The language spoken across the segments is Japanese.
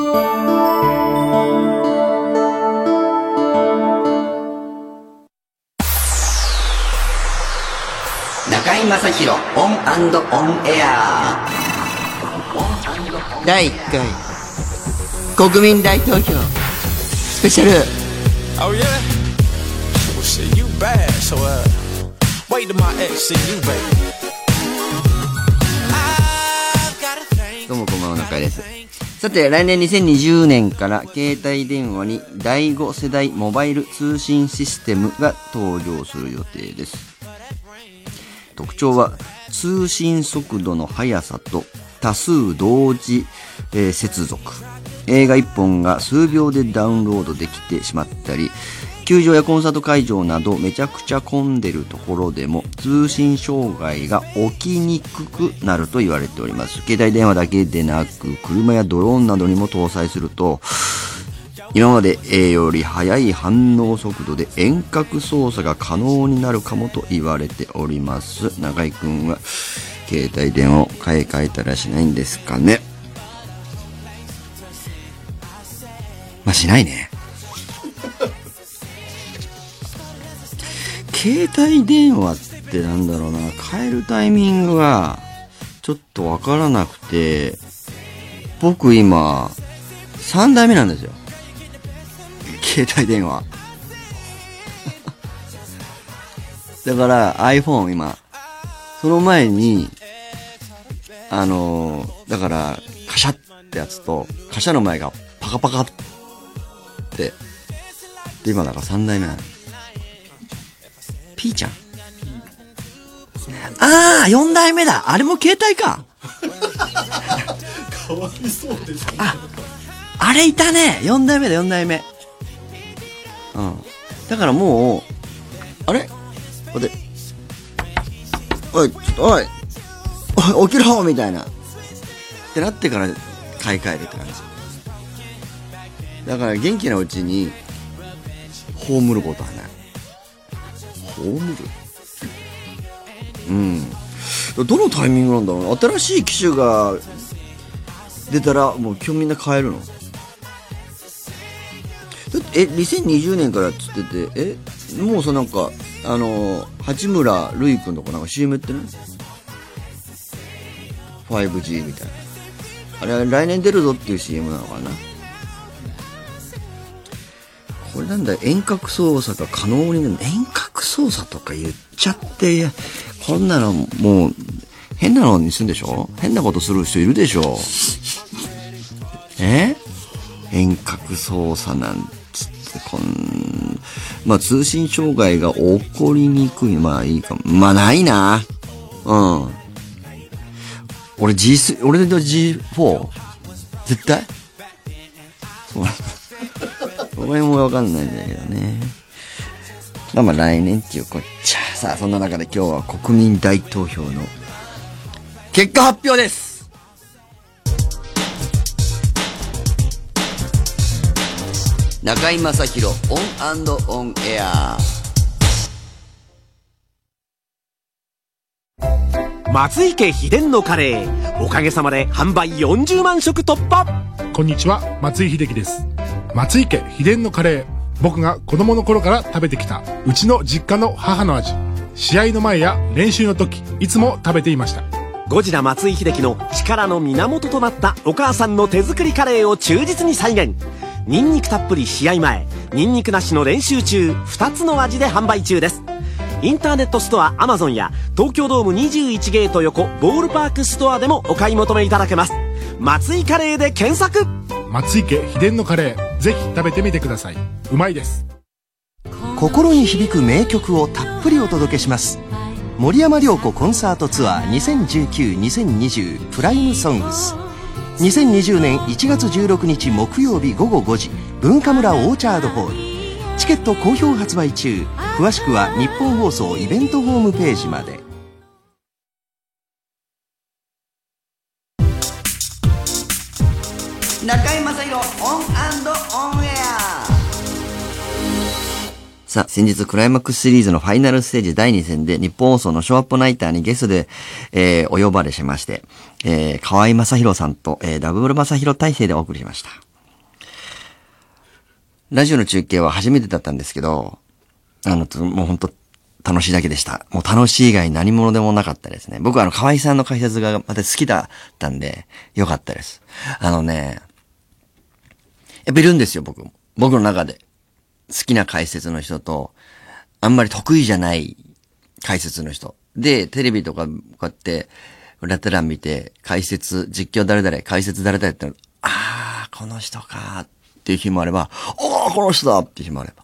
中井正広オンオンエア第1回国民大投票スペシャル Oh yeah? Well shit, you bad, so uh wait till my ex see you, baby. どうもこんばんは中井ですさて来年2020年から携帯電話に第5世代モバイル通信システムが登場する予定です。特徴は通信速度の速さと多数同時、えー接続。映画1本が数秒でダウンロードできてしまったり球場やコンサート会場などめちゃくちゃ混んでるところでも通信障害が起きにくくなると言われております。携帯電話だけでなく車やドローンなどにも搭載すると今まで A より速い反応速度で遠隔操作が可能になるかもと言われております。中居君は携帯電話を買い替えたらしないんですかね。まあしないね。携帯電話ってなんだろうな。変えるタイミングがちょっとわからなくて僕今3代目なんですよ。携帯電話。だから iPhone 今。その前にあのだからカシャってやつとカシャの前がパカパカって。で今だから3代目なのピーちゃん。ああ4代目だ。あれも携帯か。かわいそうでしょ。ああれいたね。4代目だ4代目。うん。だからもうあれ？待って。おいちょっとおい。おい起きろみたいな。ってなってから買い替えるって感じ。だから元気なうちに葬ることはない葬るうん。どのタイミングなんだろう新しい機種が出たらもう今日みんな買えるの？だってえ2020年からっつっててえもうさなんかあの八村塁君とかなんか CM やってない？5G みたいな。あれは来年出るぞっていう CM なのかな？これなんだ遠隔操作が可能になる遠隔操作とか言っちゃってこんなのもう変なのにするんでしょ？変なことする人いるでしょ？え？遠隔操作なんつってこんまあ通信障害が起こりにくい。まあいいか。もまあないな。うん。俺 G3 俺の G4 絶対？そうそれもわかんないんだけどね。まあまあ来年っていうこっちゃさあそんな中で今日は国民大投票の結果発表です。中居正広 ON & ON AIR。松井家秘伝のカレー。おかげさまで販売40万食突破。こんにちは松井秀喜です松井家秘伝のカレー。僕が子供の頃から食べてきたうちの実家の母の味。試合の前や練習の時いつも食べていました。ゴジラ松井秀喜の力の源となったお母さんの手作りカレーを忠実に再現。ニンニクたっぷり試合前ニンニクなしの練習中2つの味で販売中です。インターネットストアアマゾンや東京ドーム21ゲート横ボールパークストアでもお買い求めいただけます。松井カレーで検索松井家秘伝のカレーぜひ食べてみてください。うまいです。心に響く名曲をたっぷりお届けします。森山良子コンサートツアー2019-2020プライムソングス。2020年1月16日木曜日午後5時文化村オーチャードホール。チケット好評発売中。詳しくはニッポン放送イベントホームページまで。中居正広 ON & ON AIR さあ、先日クライマックスシリーズのファイナルステージ第2戦でニッポン放送のショウアップナイターにゲストで、えー、お呼ばれしまして、えー、川相昌弘さんと、えー、ダブルまさひろ体制でお送りしました。ラジオの中継は初めてだったんですけど、あの、もう本当楽しいだけでした。もう楽しい以外何者でもなかったですね。僕はあの、河合さんの解説がまた好きだったんで、よかったです。あのね、やっぱいるんですよ、僕も。僕の中で。好きな解説の人と、あんまり得意じゃない解説の人。で、テレビとかこうやって、裏テラン見て、解説、実況誰々、解説誰々って、あー、この人かーっていう日もあれば、おー、この人だっていう日もあれば。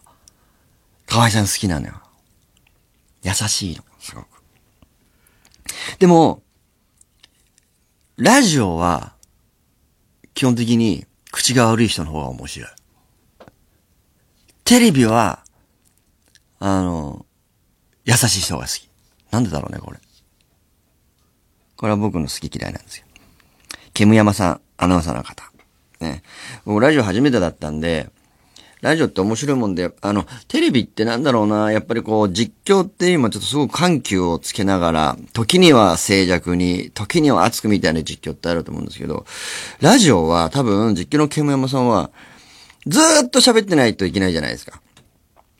河合さん好きなのよ。優しいの、すごく。でも、ラジオは、基本的に口が悪い人の方が面白い。テレビは、あの、優しい人が好き。なんでだろうね、これ。これは僕の好き嫌いなんですよ。ケムヤマさん、アナウンサーの方。ね。僕ラジオ初めてだったんで、ラジオって面白いもんで、あの、テレビってなんだろうな、やっぱりこう、実況って今ちょっとすごく緩急をつけながら、時には静寂に、時には熱くみたいな実況ってあると思うんですけど、ラジオは多分実況のケムヤマさんは、ずっと喋ってないといけないじゃないですか。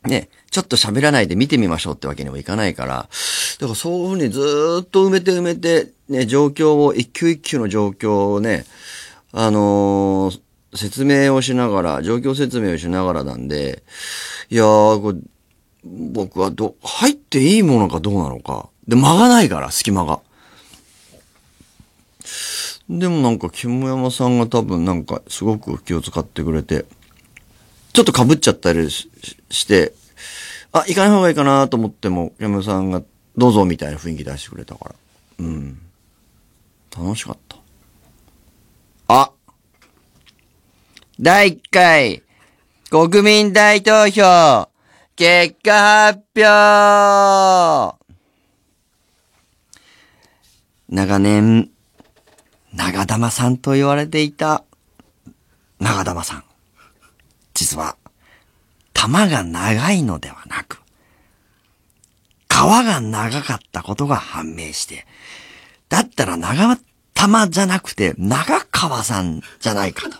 ね、ちょっと喋らないで見てみましょうってわけにもいかないから、だからそういうふうにずっと埋めて埋めて、ね、状況を、一球一球の状況をね、あのー説明をしながら、状況説明をしながらなんで、いやー、これ、僕はど、入っていいものかどうなのか。で、間がないから、隙間が。でもなんか、キムヤマさんが多分なんか、すごく気を使ってくれて、ちょっと被っちゃったりして、あ、行かない方がいいかなと思っても、山さんが、どうぞみたいな雰囲気出してくれたから。うん。楽しかった。あ第1回、国民大投票、結果発表長年、長玉さんと言われていた、長玉さん。実は、玉が長いのではなく、皮が長かったことが判明して、だったら長玉じゃなくて長川さんじゃないかと。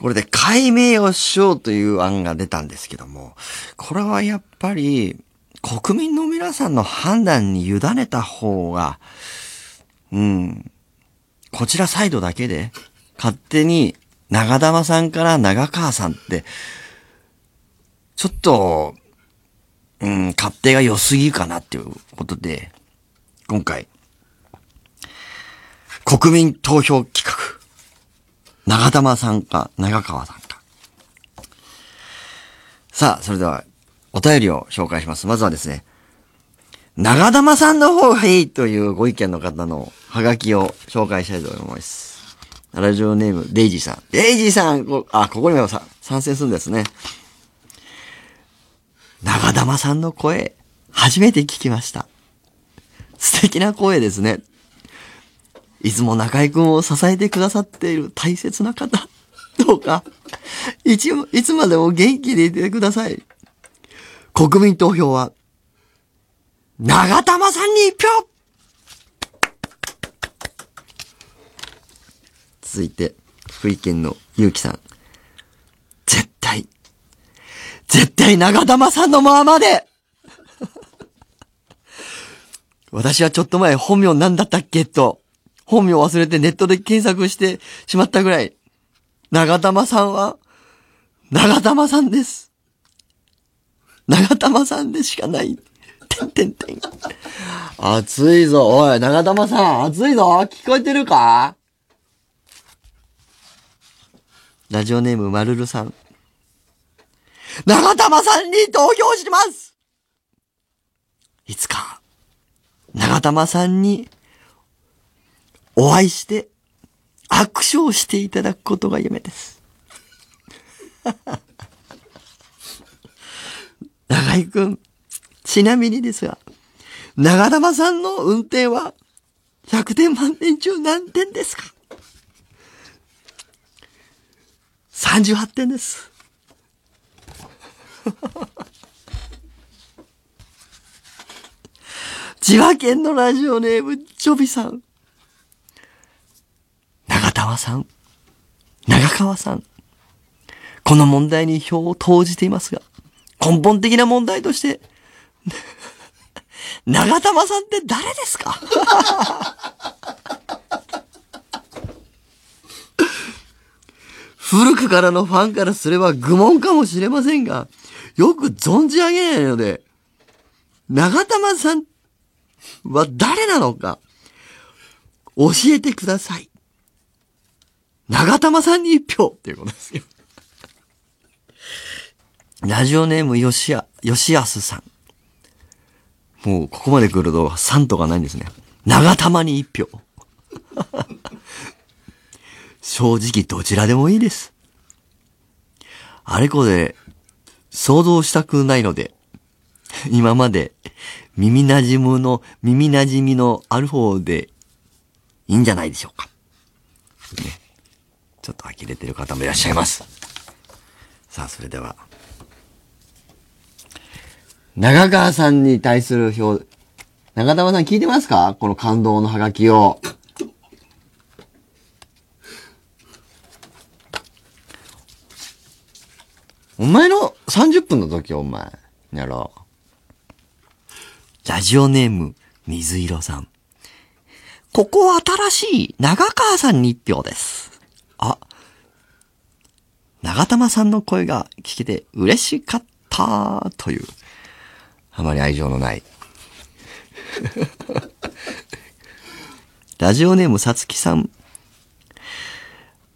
これで解明をしようという案が出たんですけども、これはやっぱり国民の皆さんの判断に委ねた方が、うん、こちらサイドだけで勝手に長玉さんから長川さんって、ちょっと、うん、勝手が良すぎるかなっていうことで、今回、国民投票企画、長玉さんか長川さんか。さあ、それでは、お便りを紹介します。まずはですね、長玉さんの方がいいというご意見の方のハガキを紹介したいと思います。ラジオネーム、デイジーさん。デイジーさん、こあ、ここにもさ参戦するんですね。長玉さんの声、初めて聞きました。素敵な声ですね。いつも中井くんを支えてくださっている大切な方。どうか、いつ、いつまでも元気でいてください。国民投票は、長玉さんに一票続いて、福井県のゆうきさん。絶対、絶対長玉さんのままで 私はちょっと前本名なんだったっけと、本名忘れてネットで検索してしまったぐらい、長玉さんは、長玉さんです。長玉さんでしかない。てんてんてん。暑いぞ。おい、長玉さん、暑いぞ。聞こえてるか？ラジオネームまるるさん。長玉さんに投票しますいつか、長玉さんにお会いして握手をしていただくことが夢です。長井くん、ちなみにですが、長玉さんの運転は100点満点中何点ですか ?38 点です。千葉県のラジオネーム、ジョビさん。長玉さん、長川さん。この問題に票を投じていますが、根本的な問題として、長玉さんって誰ですか？古くからのファンからすれば愚問かもしれませんが、よく存じ上げないので、長玉さんは誰なのか、教えてください。長玉さんに一票っていうことですよ。ラジオネームよしや、よしやすさん。もう、ここまで来ると3とかないんですね。長玉に一票。正直どちらでもいいです。あれこれ、想像したくないので、今まで耳馴染むの、耳馴染みのある方でいいんじゃないでしょうか。ね。ちょっと呆れてる方もいらっしゃいます。さあ、それでは。長川さんに対する表、長玉さん聞いてますか？この感動のハガキを。お前の30分の時お前、やろう。ラジオネーム、水色さん。ここは新しい長川さんに一票です。あ、長玉さんの声が聞けて嬉しかったという、あまり愛情のない。ラジオネームさつきさん。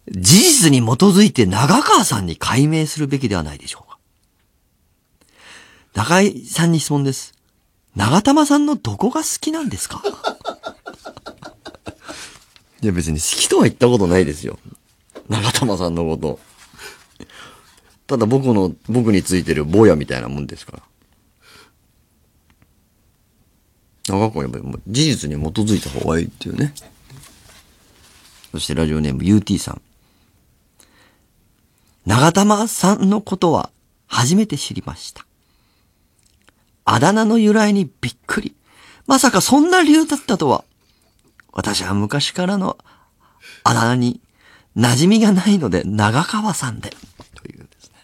事実に基づいて長川さんに解明するべきではないでしょうか。中井さんに質問です。長玉さんのどこが好きなんですか？いや別に好きとは言ったことないですよ。長玉さんのこと。ただ僕の、僕についてる坊やみたいなもんですから。長川やっぱり事実に基づいた方がいいっていうね。そしてラジオネーム UT さん。長玉さんのことは初めて知りました。あだ名の由来にびっくり。まさかそんな理由だったとは。私は昔からのあだ名に馴染みがないので長川さんで。というですね。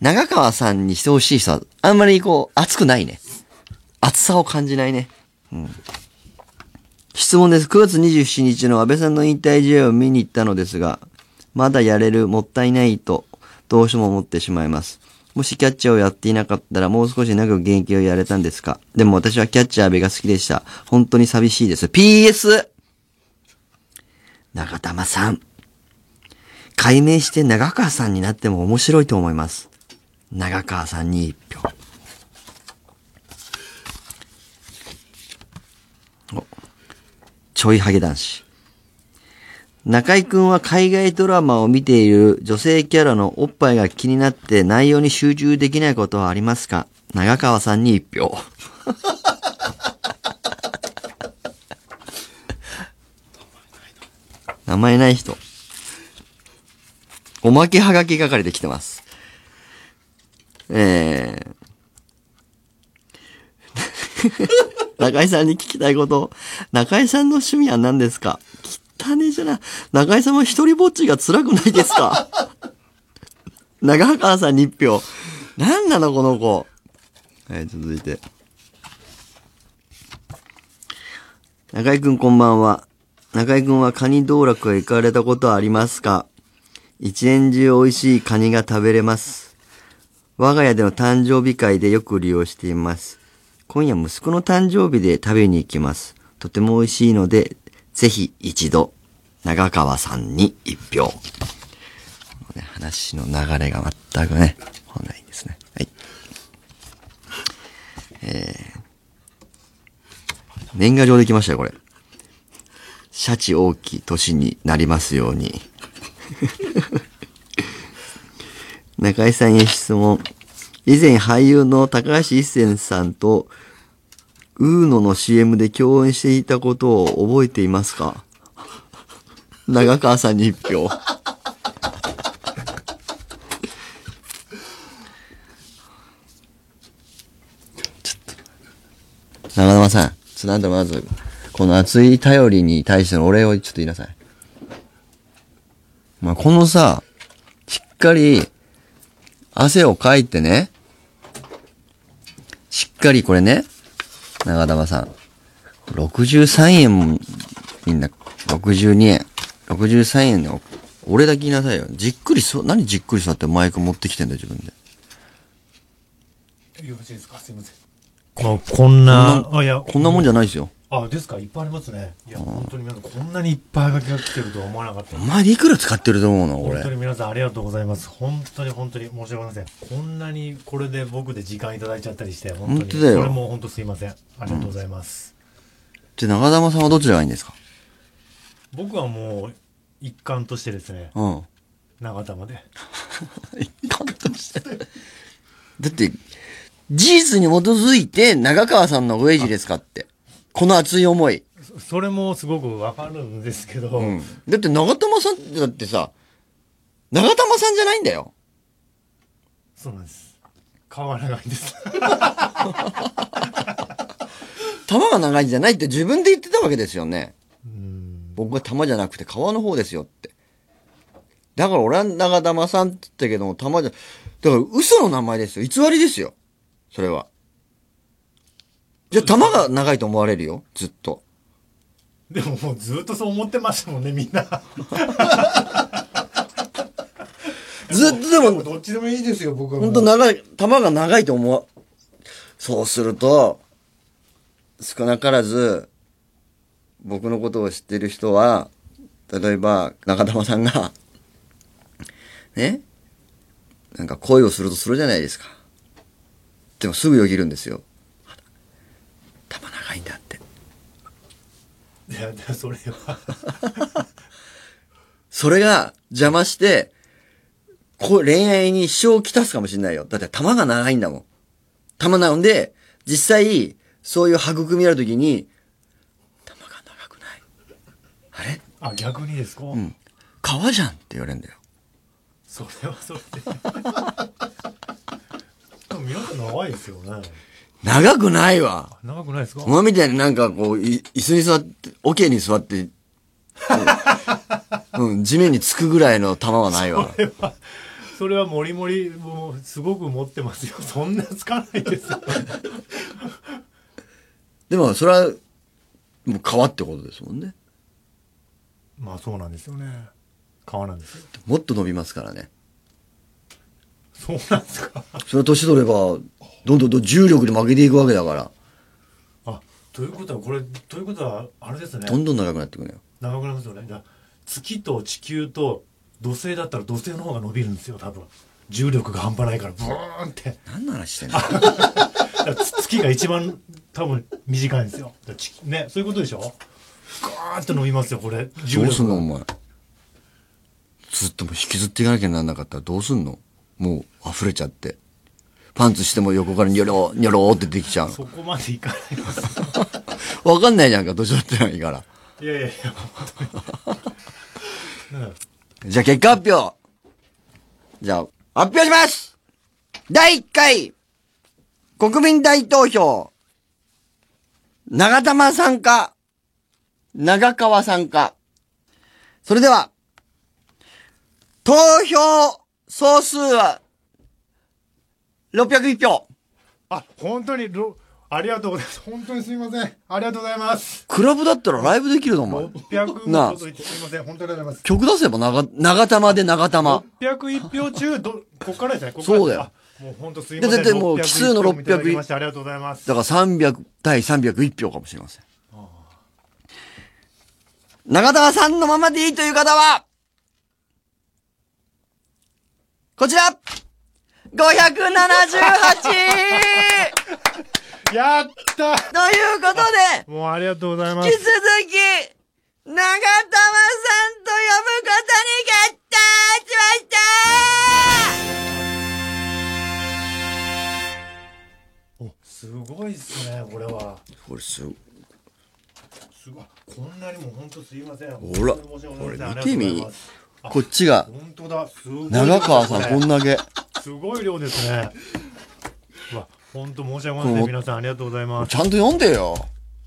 長川さんにしてほしい人はあんまりこう熱くないね。熱さを感じないね。うん。質問です。9月27日の安倍さんの引退試合を見に行ったのですが、まだやれる、もったいないと、どうしても思ってしまいます。もしキャッチャーをやっていなかったら、もう少し長く現役をやれたんですかでも私はキャッチャー安倍が好きでした。本当に寂しいです。PS! 長玉さん。解明して長川さんになっても面白いと思います。長川さんに一票。ちょいハゲ男子。中井くんは海外ドラマを見ている女性キャラのおっぱいが気になって内容に集中できないことはありますか？長川さんに一票。名前ない人。おまけはがき係で来てます。えー。中井さんに聞きたいこと。中井さんの趣味は何ですか？汚ねじゃな。中井さんは一人ぼっちが辛くないですか？長川さんに一票。何なのこの子。はい、続いて。中井くんこんばんは。中井くんはカニ道楽へ行かれたことはありますか？一年中美味しいカニが食べれます。我が家での誕生日会でよく利用しています。今夜息子の誕生日で食べに行きます。とても美味しいので、ぜひ一度、長川さんに一票。ね話の流れが全くね、来ないですね。はい。えー、年賀状できましたよ、これ。シャチ大きい年になりますように。中井さんへ質問。以前俳優の高橋一生さんと、ウーノの CM で共演していたことを覚えていますか？長川さんに一票。ちょっと。長玉さん、ちょっとなんとまず、この熱い頼りに対してのお礼をちょっと言いなさい。まあ、このさ、しっかり、汗をかいてね、しっかりこれね、長玉さん。63円も、みんな、62円。63円の、俺だけ言いなさいよ。じっくりそ、何じっくり座ってマイク持ってきてんだよ、自分で。よろしいですか？すいません。ここんな、あ、いや、こんなもんじゃないですよ。あ、ですかいっぱいありますね。いや、本当に皆さん、こんなにいっぱい書きが来てるとは思わなかったお。前いくら使ってると思うの本当俺。に皆さんありがとうございます。本当に本当に申し訳ございません。こんなにこれで僕で時間いただいちゃったりして、本当に。だよそれも本当すいません。ありがとうございます。じゃあ長玉さんはどちらがいいんですか？僕はもう、一貫としてですね、うん。長玉で。一貫として。だって、事実に基づいて長川さんのウェイジですかって。この熱い思い。そそれもすごくわかるんですけど、うん。だって長玉さんってだってさ、長玉さんじゃないんだよ。そうなんです。顔が長いんです。玉が長いんじゃないって自分で言ってたわけですよね。うん僕は玉じゃなくて川の方ですよって。だから俺は長玉さんって言ったけども、玉じゃ、だから嘘の名前ですよ。偽りですよ。それは。じゃあ玉が長いと思われるよ。ずっと。でももうずっとそう思ってましたもんね、みんな。ずっとでも、どっちでもいいですよ、僕は。本当長い、玉が長いと思わ、そうすると、少なからず、僕のことを知ってる人は、例えば、中玉さんが、ね、なんか恋をするとするじゃないですか。でもすぐよぎるんですよ。玉長いんだって。いや、それは。それが邪魔して、こう恋愛に支障をきたすかもしれないよ。だって玉が長いんだもん。玉なので、実際、そういう育みあるときに、玉が長くない。あれ？あ、逆にですか、うん。川じゃんって言われるんだよ。それはそれで。でも皆さん長いですよね。長くないわ。長くないですか？お前みたいになんかこう、い椅子に座って、桶に座って、うん、地面につくぐらいの玉はないわそ。れは、それはもりもり、もう、すごく持ってますよ。そんなつかないですよ。でも、それは、もう川ってことですもんね。まあそうなんですよね。川なんですよ。もっと伸びますからね。そうなんですか。それは年取れば、どんどんどん重力で負けていくわけだから、あ、ということは、これ、ということは、あれですね。どんどん長くなっていくのよ。長くなりますよね。だから月と地球と土星だったら土星の方が伸びるんですよ、多分。重力が半端ないから、ブーンって。何の話してんの？だからつ月が一番多分短いんですよ。だからちね、そういうことでしょ？ガーッと伸びますよ、これ。重力どうすんのおが。前。ずっともう引きずっていかなきゃなんなかったらどうすんの？もう溢れちゃって。パンツしても横からニョロニョロってできちゃうそこまでいかないです。の。わかんないじゃんか、年取ってないから。いやいやいや、本当に。ねじゃあ結果発表じゃあ、発表します第1回、国民大投票、長玉参加、長川参加。それでは、投票総数は、601票。あ、本当にろ、ありがとうございます。本当にすみません。ありがとうございます。クラブだったらライブできるのお前。600なすみません。本当にありがとうございます。曲出せば長、長玉で長玉。601票中、ど、ここからですね。ここそうだよあもう本当すみません。だってもう奇数の601票いただき600ましてありがとうございます。だから300対301票かもしれません。長田さんのままでいいという方は、こちら !578! やったということで、もうありがとうございま引き続す。き、長玉さんと呼ぶことに決定しましたおすごいっすね、これは。これすごい。すごい。こんなにも本当すいません。ほらこれ見てみこっちが、本当だ。すごい。長川さんこんな。だけ。すごい量ですね。うわ、本当申し訳ございません。皆さんありがとうございますち。ゃんと読んでよ。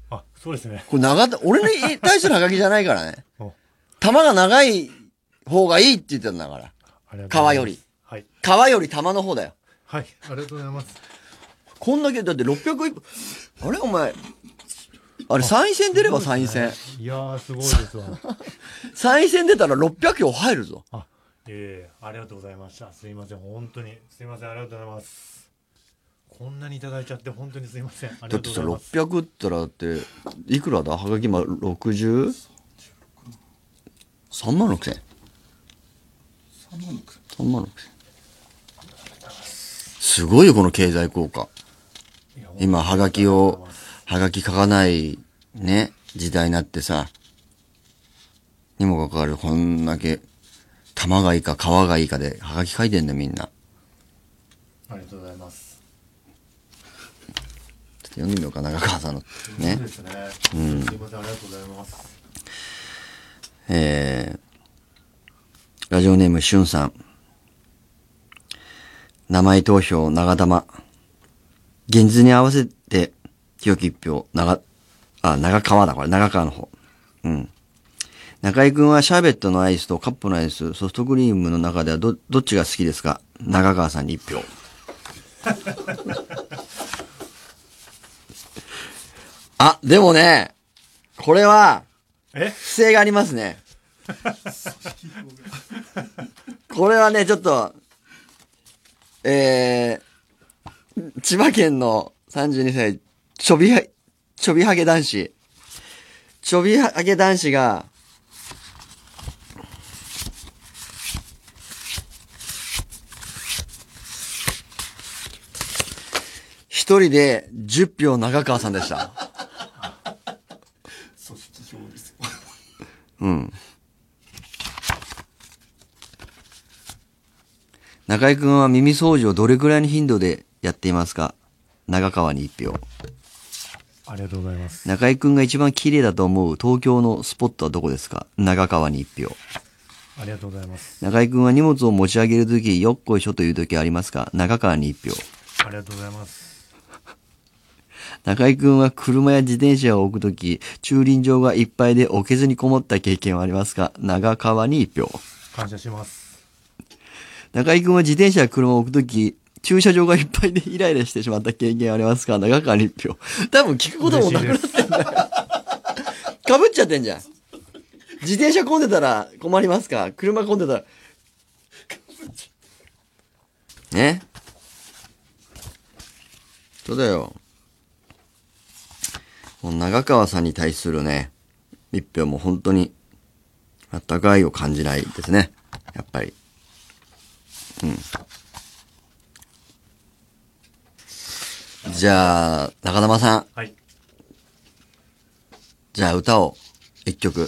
あ、そうですね。これ長田、俺に対してのハガキじゃないからね お。玉が長い方がいいって言ってたんだから。川より。はい。川より玉の方だよ。はい。ありがとうございます。こんだけ、だって600一あれお前。あれ参院選出れば参院選。いやー、すごいですわ。参院選出たら600票入るぞ。あ、ええありがとうございました。すいません、本当に。すいません、ありがとうございます。こんなにいただいちゃって、本当にすいません。ありがだってさ、とうございます。600ったらだって、いくらだ？はがき今 60? 3万6千。3万6千。すごいよ、この経済効果。今、はがきを、はがき書かない、ね、時代になってさ、にもかかわらず、こんだけ、玉がいいか川がいいかで、はがき書いてんだよ、みんな。ありがとうございます。ちょっと読んでみようか、長川さんの。ねそう。ですね。んすいません、ありがとうございます。えー、ラジオネームしゅんさん。名前投票、長玉。現実に合わせて、清き一票、長、あ、長川だ、これ、長川の方。うん。中井くんはシャーベットのアイスとカップのアイス、ソフトクリームの中ではど、どっちが好きですか？長川さんに一票。あ、でもね、これは、え？不正がありますね。これはね、ちょっと、えー、千葉県の32歳、ちょびは、ちょびはげ男子。ちょびはげ男子が、一人で10票長川さんでした。うん。中井くんは耳掃除をどれくらいの頻度でやっていますか？長川に一票。ありがとうございます。中井くんが一番綺麗だと思う東京のスポットはどこですか？長川に一票。ありがとうございます。中井くんは荷物を持ち上げるとき、よっこいしょというときありますか？長川に一票。ありがとうございます。中井くんは車や自転車を置くとき、駐輪場がいっぱいで置けずにこもった経験はありますか？長川に一票。感謝します。中井くんは自転車や車を置くとき、駐車場がいっぱいでイライラしてしまった経験ありますか？長川に一票。多分聞くこともなくなってんだよ。かぶっちゃってんじゃん。自転車混んでたら困りますか？車混んでたら。ねそうだよ。もう長川さんに対するね、一票も本当に、あったかいを感じないですね。やっぱり。うんじゃあ、中玉さん。はい。じゃあ歌を、一曲。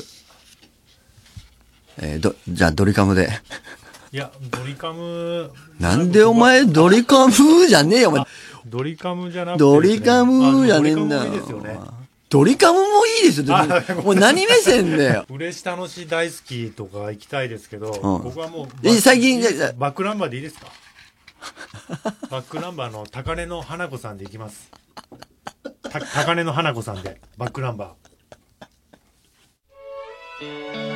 えー、ど、じゃあドリカムで。いや、ドリカム。なんでお前ドリカムじゃねえよ、お前。ドリカムじゃなくて、ドリカムじゃねえんだあドリカムもいいよですよね。。ドリカムもいいですよ。あもう何目線だよ。嬉し楽し大好きとか行きたいですけど、ん僕はもう、え最近バックナンバーでいいですか？バックナンバーの高根の花子さんで行きます。高根の花子さんで、バックナンバー。「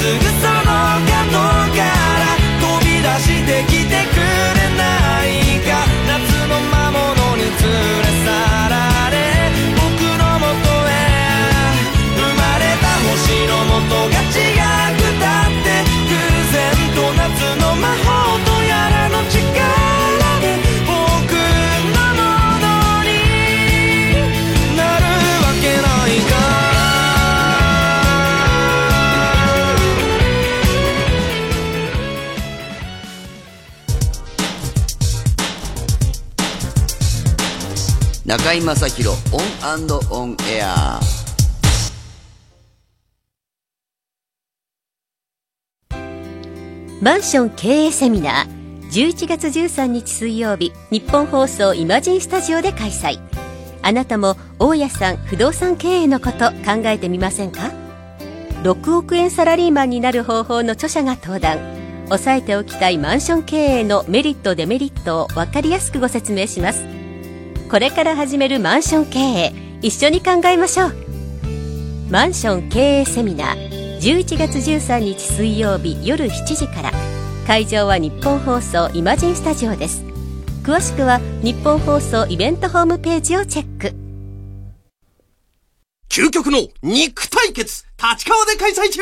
すぐ中居正広 ON & ON AIR。マンション経営セミナー11月13日水曜日ニッポン放送イマジンスタジオで開催。あなたも大家さん不動産経営のこと考えてみませんか？6億円サラリーマンになる方法の著者が登壇。押さえておきたいマンション経営のメリットデメリットを分かりやすくご説明します。これから始めるマンション経営一緒に考えましょう。マンション経営セミナー11月13日水曜日夜7時から。会場は日本放送イマジンスタジオです。詳しくは日本放送イベントホームページをチェック。究極の肉対決立川で開催中。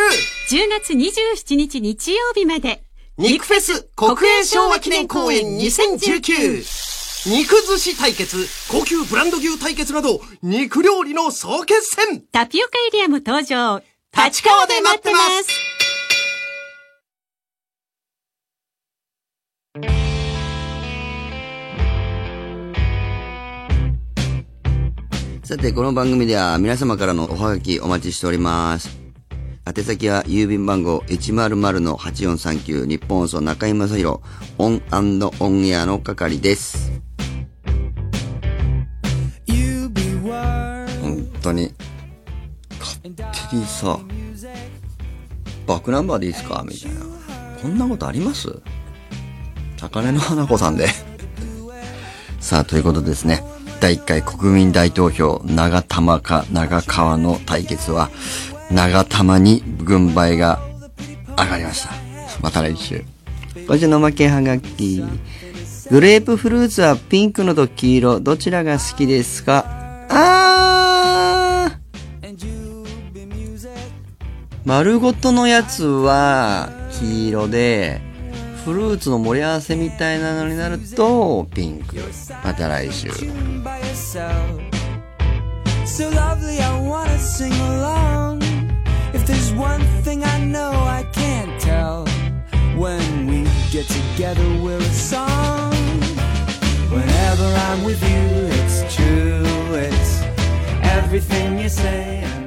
10月27日日曜日まで。肉フェス国営昭和記念公演2019肉寿司対決高級ブランド牛対決など肉料理の総決戦タピオカエリアも登場立川で待ってますさて、この番組では皆様からのおはがきお待ちしております。宛先は郵便番号100-8439日本放送中井正広ON & ON AIR の係です。本当に、勝手にさ、バックナンバーでいいですか？みたいな。こんなことあります？高嶺の花子さんで。さあ、ということですね。第1回国民大投票、長玉か長川の対決は、長玉に軍配が上がりました。また来週。今週のおまけはがき。グレープフルーツはピンクのと黄色、どちらが好きですか？あー丸ごとのやつは黄色で、フルーツの盛り合わせみたいなのになるとピンク。また来週。So lovely, I wanna sing along. If there's one thing I know I can't tell, when we get together, we're a song. Whenever I'm with you, it's true, it's everything you say.